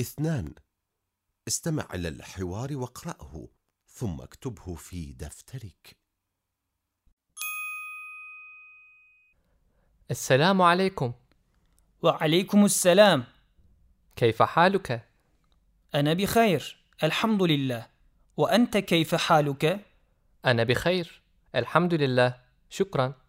اثنان. استمع إلى الحوار واقرأه ثم اكتبه في دفترك. السلام عليكم. وعليكم السلام. كيف حالك؟ أنا بخير الحمد لله. وأنت كيف حالك؟ أنا بخير الحمد لله. شكرا.